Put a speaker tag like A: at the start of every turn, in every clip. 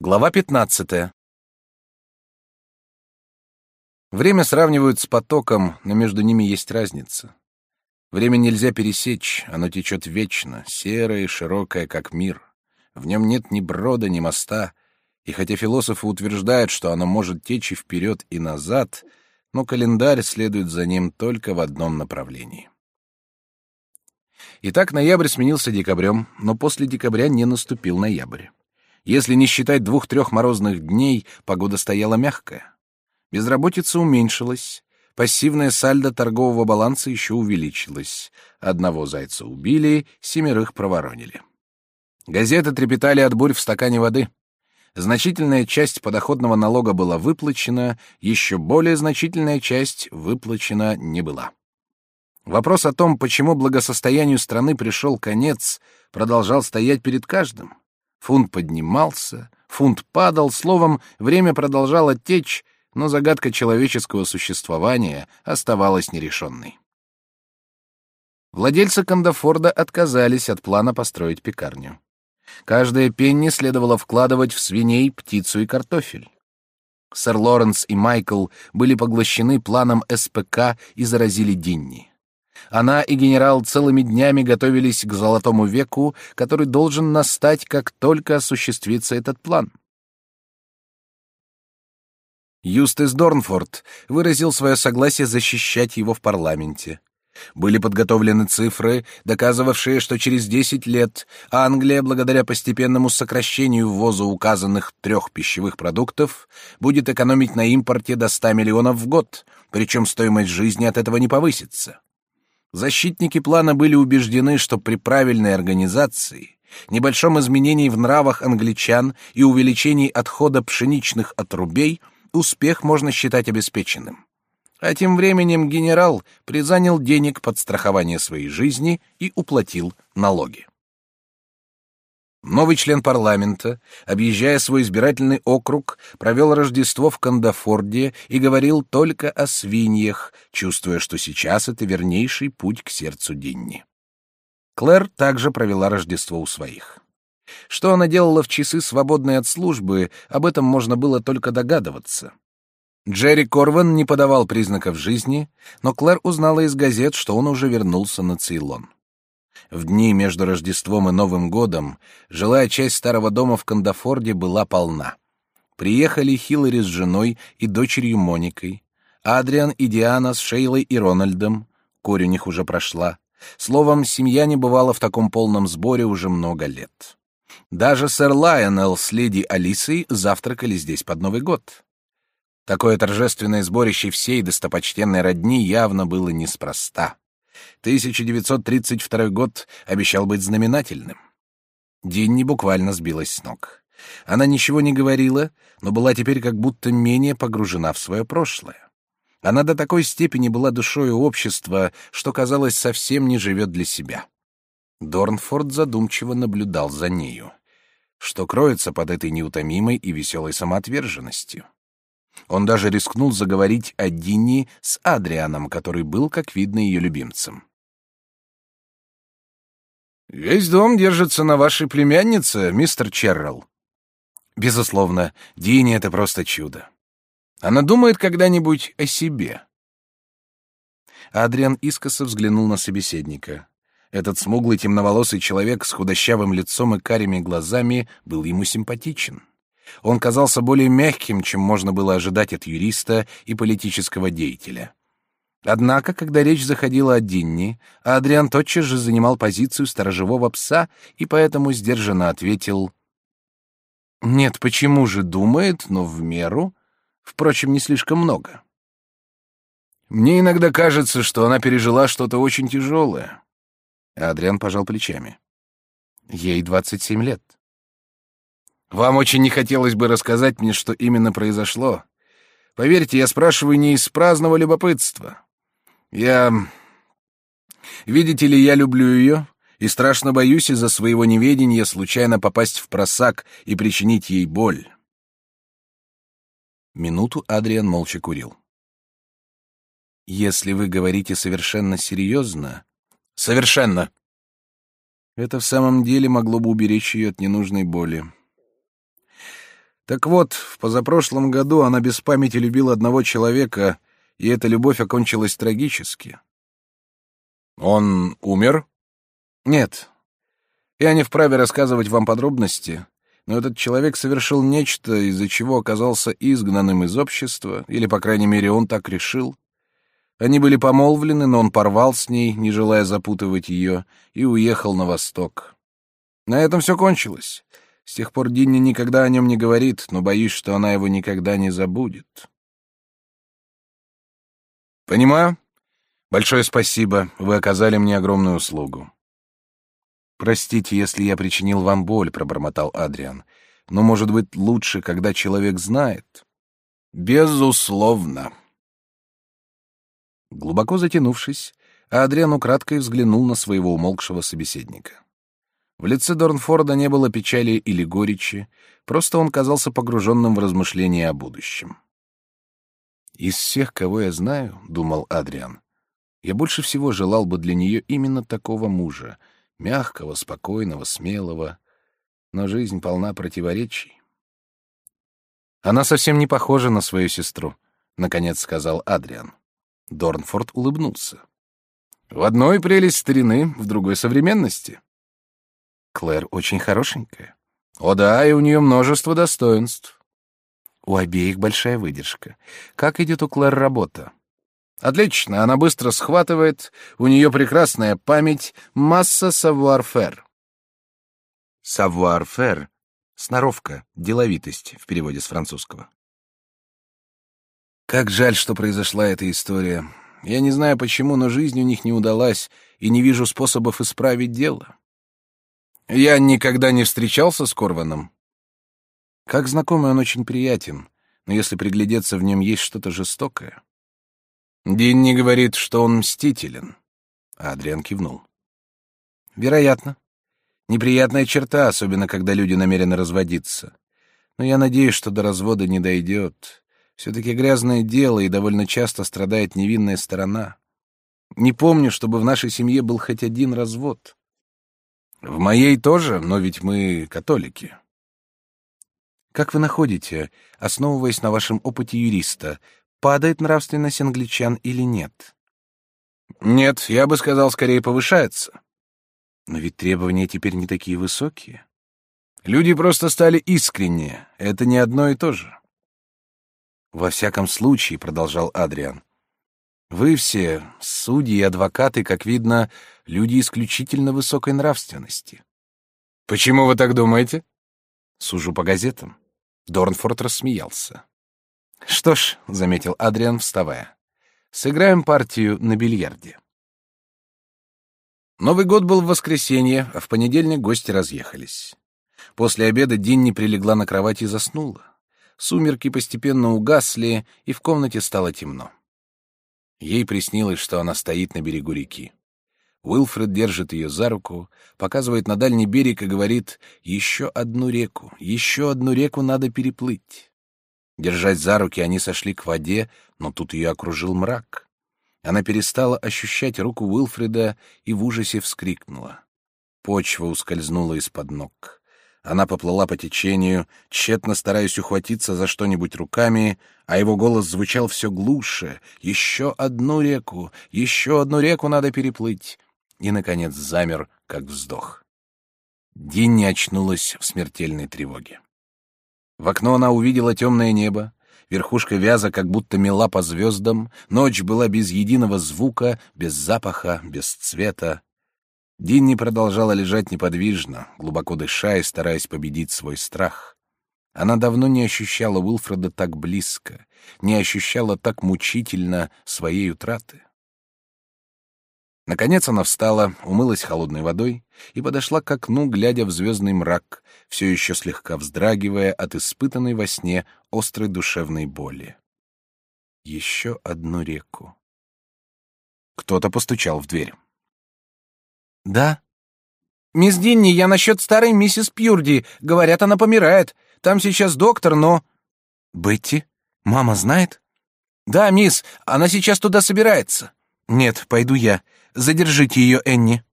A: Глава 15. Время сравнивают с потоком, но между ними есть разница. Время нельзя пересечь, оно течет вечно, серое и широкое, как мир. В нем нет ни брода, ни моста, и хотя философы утверждают, что оно может течь и вперед, и назад, но календарь следует за ним только в одном направлении. Итак, ноябрь сменился декабрем, но после декабря не наступил ноябрь. Если не считать двух-трех морозных дней, погода стояла мягкая. Безработица уменьшилась, пассивное сальдо торгового баланса еще увеличилось. Одного зайца убили, семерых проворонили. Газеты трепетали от бурь в стакане воды. Значительная часть подоходного налога была выплачена, еще более значительная часть выплачена не была. Вопрос о том, почему благосостоянию страны пришел конец, продолжал стоять перед каждым. Фунт поднимался, фунт падал, словом, время продолжало течь, но загадка человеческого существования оставалась нерешенной. Владельцы Кандафорда отказались от плана построить пекарню. Каждая пенни следовало вкладывать в свиней, птицу и картофель. Сэр Лоренс и Майкл были поглощены планом СПК и заразили Динни. Она и генерал целыми днями готовились к золотому веку, который должен настать, как только осуществится этот план. Юстис Дорнфорд выразил свое согласие защищать его в парламенте. Были подготовлены цифры, доказывавшие, что через 10 лет Англия, благодаря постепенному сокращению ввоза указанных трех пищевых продуктов, будет экономить на импорте до 100 миллионов в год, причем стоимость жизни от этого не повысится. Защитники плана были убеждены, что при правильной организации, небольшом изменении в нравах англичан и увеличении отхода пшеничных отрубей успех можно считать обеспеченным. А тем временем генерал призанял денег под страхование своей жизни и уплатил налоги. Новый член парламента, объезжая свой избирательный округ, провел Рождество в Кандафорде и говорил только о свиньях, чувствуя, что сейчас это вернейший путь к сердцу Динни. Клэр также провела Рождество у своих. Что она делала в часы, свободные от службы, об этом можно было только догадываться. Джерри Корван не подавал признаков жизни, но Клэр узнала из газет, что он уже вернулся на Цейлон. В дни между Рождеством и Новым годом жилая часть старого дома в Кандафорде была полна. Приехали Хиллари с женой и дочерью Моникой, Адриан и Диана с Шейлой и Рональдом, корь у них уже прошла. Словом, семья не бывала в таком полном сборе уже много лет. Даже сэр Лайонелл с леди Алисой завтракали здесь под Новый год. Такое торжественное сборище всей достопочтенной родни явно было неспроста. 1932 год обещал быть знаменательным. Динни буквально сбилась с ног. Она ничего не говорила, но была теперь как будто менее погружена в свое прошлое. Она до такой степени была душой общества, что, казалось, совсем не живет для себя. Дорнфорд задумчиво наблюдал за нею. Что кроется под этой неутомимой и веселой самоотверженностью? Он даже рискнул заговорить о Динни с Адрианом, который был, как видно, ее любимцем. «Весь дом держится на вашей племяннице, мистер Черрелл». «Безусловно, Динни — это просто чудо. Она думает когда-нибудь о себе». Адриан искоса взглянул на собеседника. Этот смуглый темноволосый человек с худощавым лицом и карими глазами был ему симпатичен. Он казался более мягким, чем можно было ожидать от юриста и политического деятеля. Однако, когда речь заходила о Динни, Адриан тотчас же занимал позицию сторожевого пса и поэтому сдержанно ответил «Нет, почему же думает, но в меру, впрочем, не слишком много». «Мне иногда кажется, что она пережила что-то очень тяжелое». Адриан пожал плечами. «Ей двадцать семь лет». Вам очень не хотелось бы рассказать мне, что именно произошло. Поверьте, я спрашиваю не из праздного любопытства. Я... Видите ли, я люблю ее и страшно боюсь из-за своего неведения случайно попасть в просак и причинить ей боль. Минуту Адриан молча курил. Если вы говорите совершенно серьезно... Совершенно! Это в самом деле могло бы уберечь ее от ненужной боли. Так вот, в позапрошлом году она без памяти любила одного человека, и эта любовь окончилась трагически. Он умер? Нет. Я не вправе рассказывать вам подробности, но этот человек совершил нечто, из-за чего оказался изгнанным из общества, или, по крайней мере, он так решил. Они были помолвлены, но он порвал с ней, не желая запутывать ее, и уехал на восток. На этом все кончилось. С тех пор Динни никогда о нем не говорит, но боюсь, что она его никогда не забудет. Понимаю. Большое спасибо. Вы оказали мне огромную услугу. Простите, если я причинил вам боль, пробормотал Адриан. Но, может быть, лучше, когда человек знает. Безусловно. Глубоко затянувшись, Адриан украдкой взглянул на своего умолкшего собеседника. В лице Дорнфорда не было печали или горечи, просто он казался погруженным в размышления о будущем. «Из всех, кого я знаю, — думал Адриан, — я больше всего желал бы для нее именно такого мужа, мягкого, спокойного, смелого, но жизнь полна противоречий. Она совсем не похожа на свою сестру, — наконец сказал Адриан. Дорнфорд улыбнулся. В одной прелесть старины, в другой — современности. Клэр очень хорошенькая. О да, и у нее множество достоинств. У обеих большая выдержка. Как идет у Клэр работа? Отлично, она быстро схватывает, у нее прекрасная память, масса savoir-faire. Savoir-faire — сноровка, деловитость в переводе с французского. Как жаль, что произошла эта история. Я не знаю почему, но жизнь у них не удалась, и не вижу способов исправить дело. Я никогда не встречался с Корваном. Как знакомый он очень приятен, но если приглядеться в нем есть что-то жестокое. Динни говорит, что он мстителен. А Адриан кивнул. Вероятно. Неприятная черта, особенно когда люди намерены разводиться. Но я надеюсь, что до развода не дойдет. Все-таки грязное дело, и довольно часто страдает невинная сторона. Не помню, чтобы в нашей семье был хоть один развод. В моей тоже, но ведь мы католики. Как вы находите, основываясь на вашем опыте юриста, падает нравственность англичан или нет? Нет, я бы сказал, скорее повышается. Но ведь требования теперь не такие высокие. Люди просто стали искреннее. Это не одно и то же. Во всяком случае, продолжал Адриан, вы все, судьи и адвокаты, как видно, люди исключительно высокой нравственности. Почему вы так думаете? Сужу по газетам. Дорнфорд рассмеялся. Что ж, заметил Адриан, вставая, сыграем партию на бильярде. Новый год был в воскресенье, а в понедельник гости разъехались. После обеда Динни прилегла на кровать и заснула. Сумерки постепенно угасли, и в комнате стало темно. Ей приснилось, что она стоит на берегу реки. Уилфред держит ее за руку, показывает на дальний берег и говорит «Еще одну реку, еще одну реку надо переплыть». Держась за руки, они сошли к воде, но тут ее окружил мрак. Она перестала ощущать руку Уилфреда и в ужасе вскрикнула. Почва ускользнула из-под ног. Она поплыла по течению, тщетно стараясь ухватиться за что-нибудь руками, а его голос звучал все глуше. «Еще одну реку! Еще одну реку надо переплыть!» И, наконец, замер, как вздох. Динни очнулась в смертельной тревоге. В окно она увидела темное небо, верхушка вяза как будто мела по звездам, ночь была без единого звука, без запаха, без цвета. Динни продолжала лежать неподвижно, глубоко дыша и стараясь победить свой страх. Она давно не ощущала Уилфреда так близко, не ощущала так мучительно своей утраты. Наконец она встала, умылась холодной водой и подошла к окну, глядя в звездный мрак, все еще слегка вздрагивая от испытанной во сне острой душевной боли. Еще одну реку. Кто-то постучал в дверь. Да. Мисс Динни, я насчет старой миссис Пьюрди. Говорят, она помирает. Там сейчас доктор, но... Бетти? Мама знает? Да, мисс, она сейчас туда собирается. Нет, пойду я. Задержите ее, Энни.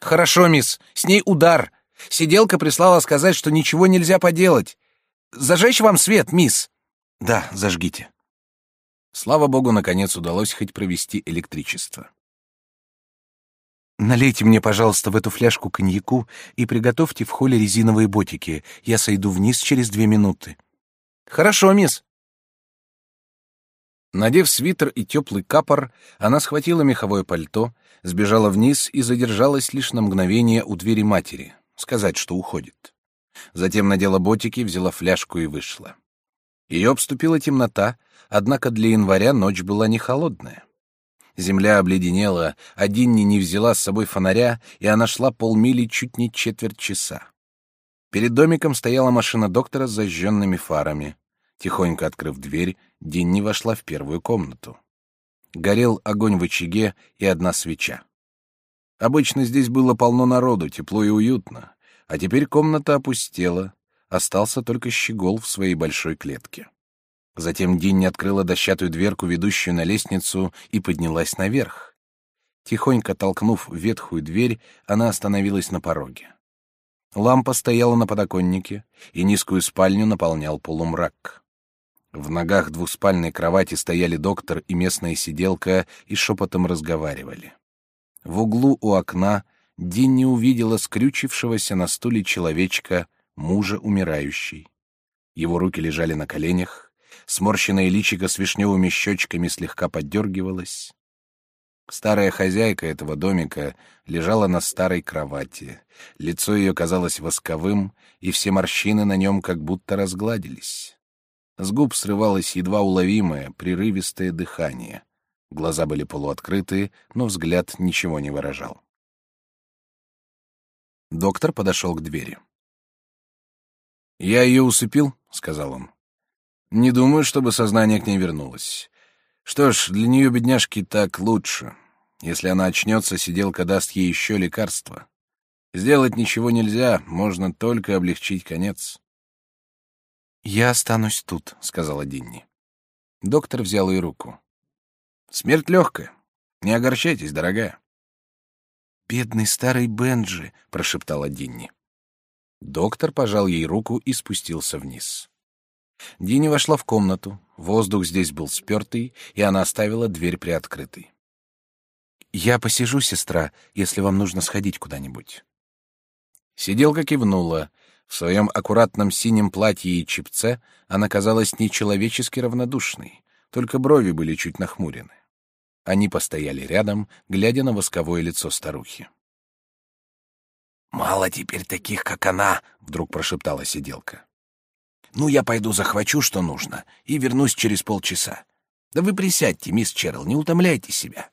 A: Хорошо, мисс. С ней удар. Сиделка прислала сказать, что ничего нельзя поделать. Зажечь вам свет, мисс?» «Да, зажгите». Слава богу, наконец удалось хоть провести электричество. «Налейте мне, пожалуйста, в эту фляжку коньяку и приготовьте в холле резиновые ботики. Я сойду вниз через две минуты». «Хорошо, мисс». Надев свитер и теплый капор, она схватила меховое пальто, сбежала вниз и задержалась лишь на мгновение у двери матери, сказать, что уходит. Затем надела ботики, взяла фляжку и вышла. Ее обступила темнота, однако для января ночь была не холодная. Земля обледенела, а Динни не взяла с собой фонаря, и она шла полмили чуть не четверть часа. Перед домиком стояла машина доктора с зажженными фарами. Тихонько открыв дверь, Динни вошла в первую комнату. Горел огонь в очаге и одна свеча. Обычно здесь было полно народу, тепло и уютно, а теперь комната опустела, остался только щегол в своей большой клетке. Затем Динни открыла дощатую дверку, ведущую на лестницу, и поднялась наверх. Тихонько толкнув ветхую дверь, она остановилась на пороге. Лампа стояла на подоконнике, и низкую спальню наполнял полумрак. В ногах двуспальной кровати стояли доктор и местная сиделка и шепотом разговаривали. В углу у окна Динни увидела скрючившегося на стуле человечка, мужа умирающей. Его руки лежали на коленях, сморщенное личико с вишневыми щечками слегка поддергивалось. Старая хозяйка этого домика лежала на старой кровати. Лицо ее казалось восковым, и все морщины на нем как будто разгладились. С губ срывалось едва уловимое, прерывистое дыхание. Глаза были полуоткрыты, но взгляд ничего не выражал. Доктор подошел к двери. «Я ее усыпил», — сказал он. Не думаю, чтобы сознание к ней вернулось. Что ж, для нее, бедняжки, так лучше. Если она очнется, сиделка даст ей еще лекарство. Сделать ничего нельзя, можно только облегчить конец. «Я останусь тут», — сказала Динни. Доктор взял ее руку. «Смерть легкая. Не огорчайтесь, дорогая». «Бедный старый Бенджи», — прошептала Динни. Доктор пожал ей руку и спустился вниз. Дини вошла в комнату. Воздух здесь был спертый, и она оставила дверь приоткрытой. «Я посижу, сестра, если вам нужно сходить куда-нибудь». Сиделка кивнула. В своем аккуратном синем платье и чепце она казалась нечеловечески равнодушной, только брови были чуть нахмурены. Они постояли рядом, глядя на восковое лицо старухи. «Мало теперь таких, как она», — вдруг прошептала сиделка. Ну, я пойду захвачу, что нужно, и вернусь через полчаса. Да вы присядьте, мисс Черл, не утомляйте себя.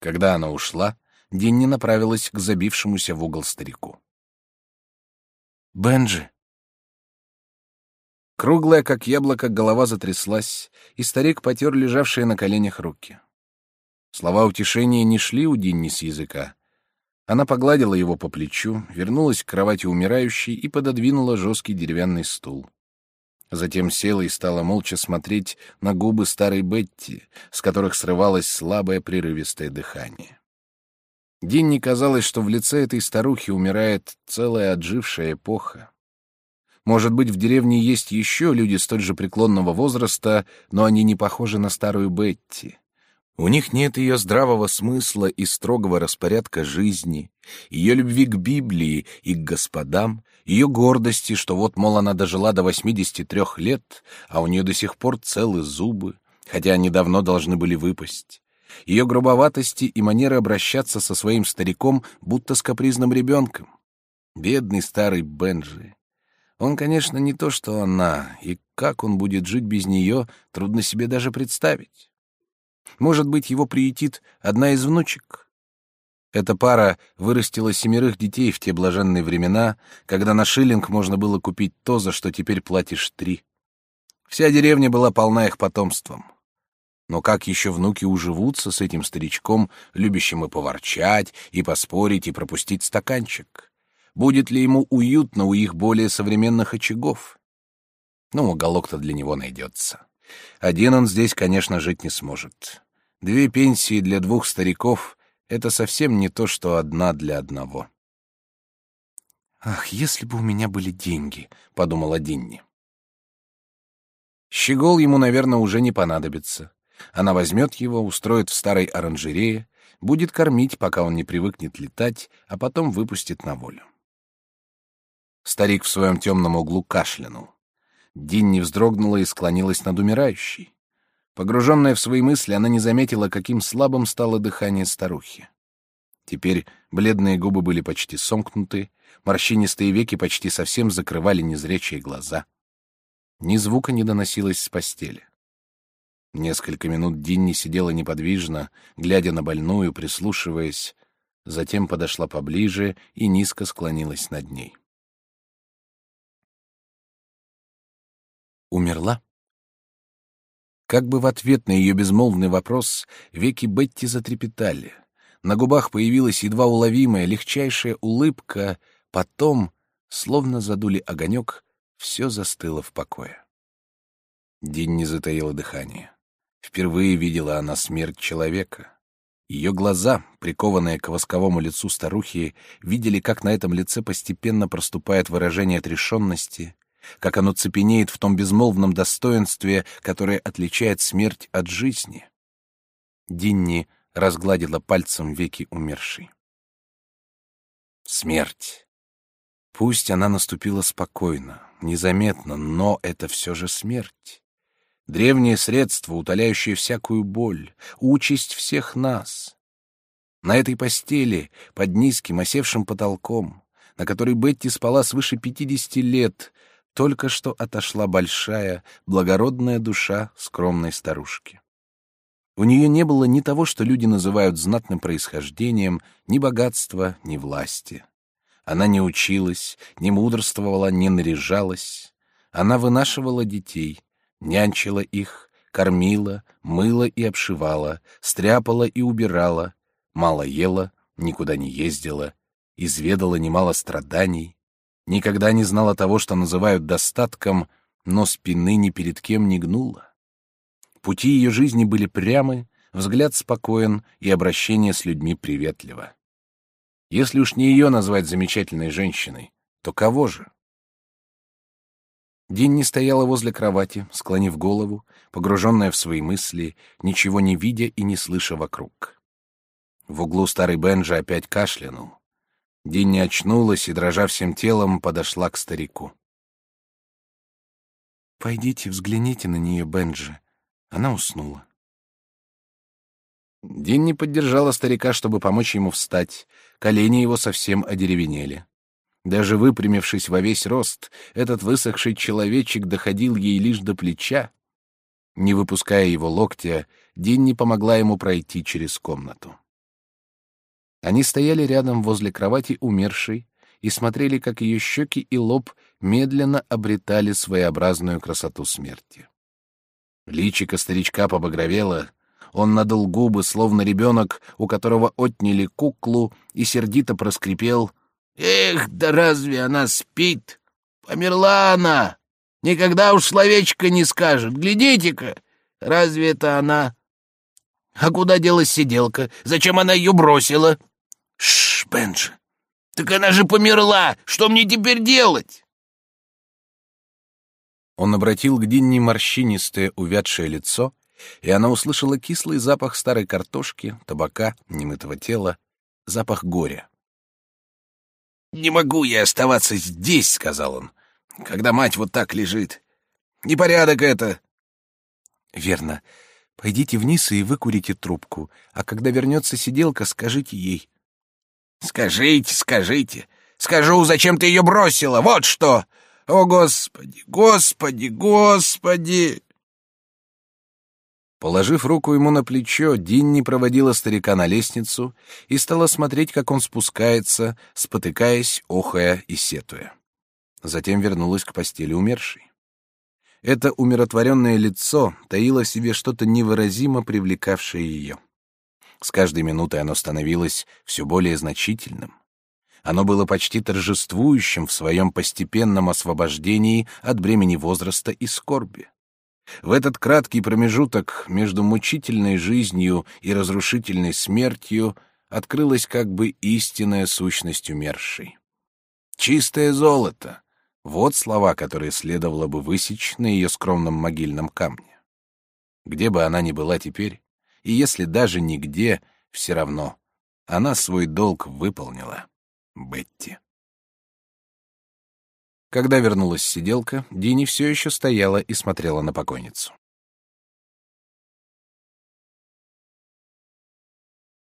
A: Когда она ушла, Динни направилась к забившемуся в угол старику. «Бенджи!» Круглая, как яблоко, голова затряслась, и старик потер лежавшие на коленях руки. Слова утешения не шли у Динни с языка, она погладила его по плечу, вернулась к кровати умирающей и пододвинула жесткий деревянный стул. Затем села и стала молча смотреть на губы старой Бетти, с которых срывалось слабое прерывистое дыхание. Динни казалось, что в лице этой старухи умирает целая отжившая эпоха. Может быть, в деревне есть еще люди столь же преклонного возраста, но они не похожи на старую Бетти. У них нет ее здравого смысла и строгого распорядка жизни, ее любви к Библии и к господам, ее гордости, что вот, мол, она дожила до 83 лет, а у нее до сих пор целы зубы, хотя они давно должны были выпасть. Ее грубоватости и манеры обращаться со своим стариком, будто с капризным ребенком. Бедный старый Бенджи. Он, конечно, не то, что она, и как он будет жить без нее, трудно себе даже представить. Может быть, его приютит одна из внучек? Эта пара вырастила семерых детей в те блаженные времена, когда на шиллинг можно было купить то, за что теперь платишь три. Вся деревня была полна их потомством. Но как еще внуки уживутся с этим старичком, любящим и поворчать, и поспорить, и пропустить стаканчик? Будет ли ему уютно у их более современных очагов? Ну, уголок-то для него найдется. Один он здесь, конечно, жить не сможет. Две пенсии для двух стариков — это совсем не то, что одна для одного. Ах, если бы у меня были деньги, подумала Динни. Щегол ему, наверное, уже не понадобится. Она возьмет его, устроит в старой оранжерее, будет кормить, пока он не привыкнет летать, а потом выпустит на волю. Старик в своем темном углу кашлянул. Динни вздрогнула и склонилась над умирающей. Погруженная в свои мысли, она не заметила, каким слабым стало дыхание старухи. Теперь бледные губы были почти сомкнуты, морщинистые веки почти совсем закрывали незрячие глаза. Ни звука не доносилось с постели. Несколько минут Динни сидела неподвижно, глядя на больную, прислушиваясь, затем подошла поближе и низко склонилась над ней. Умерла? Как бы в ответ на ее безмолвный вопрос веки Бетти затрепетали. На губах появилась едва уловимая, легчайшая улыбка, потом, словно задули огонек, все застыло в покое. Динни затаила дыхание. Впервые видела она смерть человека. Ее глаза, прикованные к восковому лицу старухи, видели, как на этом лице постепенно проступает выражение отрешенности, как оно цепенеет в том безмолвном достоинстве, которое отличает смерть от жизни. Динни разгладила пальцем веки умершей. Смерть. Пусть она наступила спокойно, незаметно, но это все же смерть. Древнее средство, утоляющее всякую боль, участь всех нас. На этой постели, под низким осевшим потолком, на которой Бетти спала свыше пятидесяти лет, только что отошла большая, благородная душа скромной старушки. У нее не было ни того, что люди называют знатным происхождением, ни богатства, ни власти. Она не училась, не мудрствовала, не наряжалась. Она вынашивала детей, нянчила их, кормила, мыла и обшивала, стряпала и убирала, мало ела, никуда не ездила, изведала немало страданий, никогда не знала того, что называют достатком, но спины ни перед кем не гнула. Пути ее жизни были прямы, взгляд спокоен и обращение с людьми приветливо. Если уж не ее назвать замечательной женщиной, то кого же? Динни стояла возле кровати, склонив голову, погруженная в свои мысли, ничего не видя и не слыша вокруг. В углу старый Бенджи опять кашлянул. Динни очнулась и, дрожа всем телом, подошла к старику. «Пойдите, взгляните на нее, Бенджи». Она уснула. Динни поддержала старика, чтобы помочь ему встать. Колени его совсем одеревенели. Даже выпрямившись во весь рост, этот высохший человечек доходил ей лишь до плеча. Не выпуская его локтя, Динни помогла ему пройти через комнату. Они стояли рядом возле кровати умершей и смотрели, как ее щеки и лоб медленно обретали своеобразную красоту смерти. Личико старичка побагровело, он надул губы, словно ребенок, у которого отняли куклу, и сердито проскрипел — Эх, да разве она спит? Померла она. Никогда уж словечко не скажет. Глядите-ка, разве это она? А куда делась сиделка? Зачем она ее бросила? Шш, Бенджи. Так она же померла. Что мне теперь делать? Он обратил к Динни морщинистое увядшее лицо, и она услышала кислый запах старой картошки, табака, немытого тела, запах горя. «Не могу я оставаться здесь», — сказал он, — «когда мать вот так лежит. Непорядок это». «Верно. Пойдите вниз и выкурите трубку, а когда вернется сиделка, скажите ей». «Скажите, скажите. Скажу, зачем ты ее бросила, вот что! О, Господи, Господи, Господи!» Положив руку ему на плечо, Динни проводила старика на лестницу и стала смотреть, как он спускается, спотыкаясь, охая и сетуя. Затем вернулась к постели умершей. Это умиротворенное лицо таило в себе что-то невыразимо привлекавшее ее. С каждой минутой оно становилось все более значительным. Оно было почти торжествующим в своем постепенном освобождении от бремени возраста и скорби. В этот краткий промежуток между мучительной жизнью и разрушительной смертью открылась как бы истинная сущность умершей. Чистое золото. Вот слова, которые следовало бы высечь на ее скромном могильном камне. Где бы она ни была теперь, и если даже нигде, все равно, она свой долг выполнила. Бетти. Когда вернулась сиделка, Дини все еще стояла и смотрела на покойницу.